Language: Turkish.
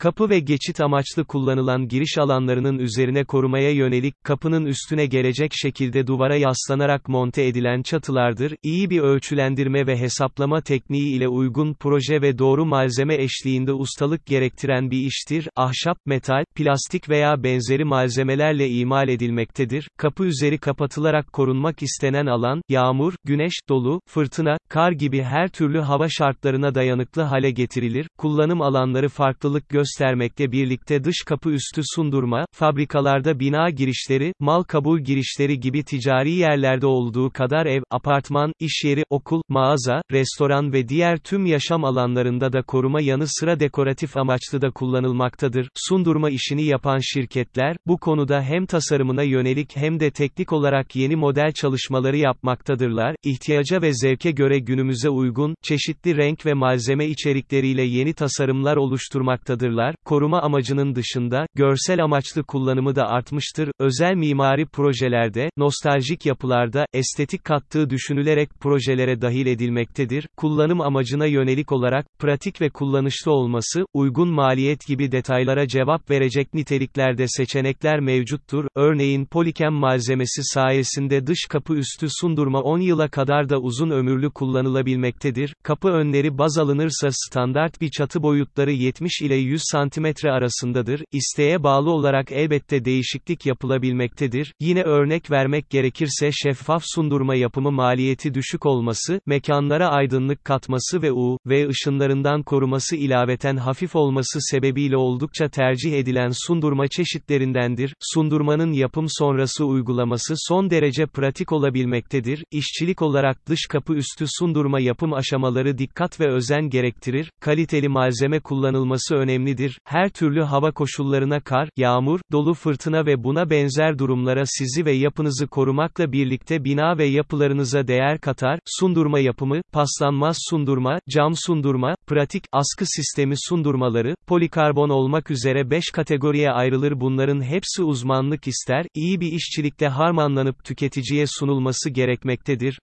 Kapı ve geçit amaçlı kullanılan giriş alanlarının üzerine korumaya yönelik, kapının üstüne gelecek şekilde duvara yaslanarak monte edilen çatılardır, iyi bir ölçülendirme ve hesaplama tekniği ile uygun proje ve doğru malzeme eşliğinde ustalık gerektiren bir iştir, ahşap, metal, plastik veya benzeri malzemelerle imal edilmektedir, kapı üzeri kapatılarak korunmak istenen alan, yağmur, güneş, dolu, fırtına, kar gibi her türlü hava şartlarına dayanıklı hale getirilir, kullanım alanları farklılık göstermekle birlikte dış kapı üstü sundurma, fabrikalarda bina girişleri, mal kabul girişleri gibi ticari yerlerde olduğu kadar ev, apartman, iş yeri, okul, mağaza, restoran ve diğer tüm yaşam alanlarında da koruma yanı sıra dekoratif amaçlı da kullanılmaktadır. Sundurma işini yapan şirketler, bu konuda hem tasarımına yönelik hem de teknik olarak yeni model çalışmaları yapmaktadırlar, ihtiyaca ve zevke göre günümüze uygun, çeşitli renk ve malzeme içerikleriyle yeni tasarımlar oluşturmaktadırlar, koruma amacının dışında, görsel amaçlı kullanımı da artmıştır, özel mimari projelerde, nostaljik yapılarda, estetik kattığı düşünülerek projelere dahil edilmektedir, kullanım amacına yönelik olarak, pratik ve kullanışlı olması, uygun maliyet gibi detaylara cevap verecek niteliklerde seçenekler mevcuttur, örneğin polikem malzemesi sayesinde dış kapı üstü sundurma 10 yıla kadar da uzun ömürlü kullanılabilmektedir, kapı önleri baz alınırsa standart bir çatı boyutları 70 ile 100 cm arasındadır, isteğe bağlı olarak elbette değişiklik yapılabilmektedir, yine örnek vermek gerekirse şeffaf sundurma yapımı maliyeti düşük olması, mekanlara aydınlık katması ve U, V ışınlarından koruması ilaveten hafif olması sebebiyle oldukça tercih edilen sundurma çeşitlerindendir, sundurmanın yapım sonrası uygulaması son derece pratik olabilmektedir, işçilik olarak dış kapı üstü sundurma yapım aşamaları dikkat ve özen gerektirir, kaliteli malzeme kullanılması önemlidir, her türlü hava koşullarına kar, yağmur, dolu fırtına ve buna benzer durumlara sizi ve yapınızı korumakla birlikte bina ve yapılarınıza değer katar, sundurma yapımı, paslanmaz sundurma, cam sundurma, pratik, askı sistemi sundurmaları, polikarbon olmak üzere 5 kategoriye ayrılır. Bunların hepsi uzmanlık ister, iyi bir işçilikle harmanlanıp tüketiciye sunulması gerekmektedir,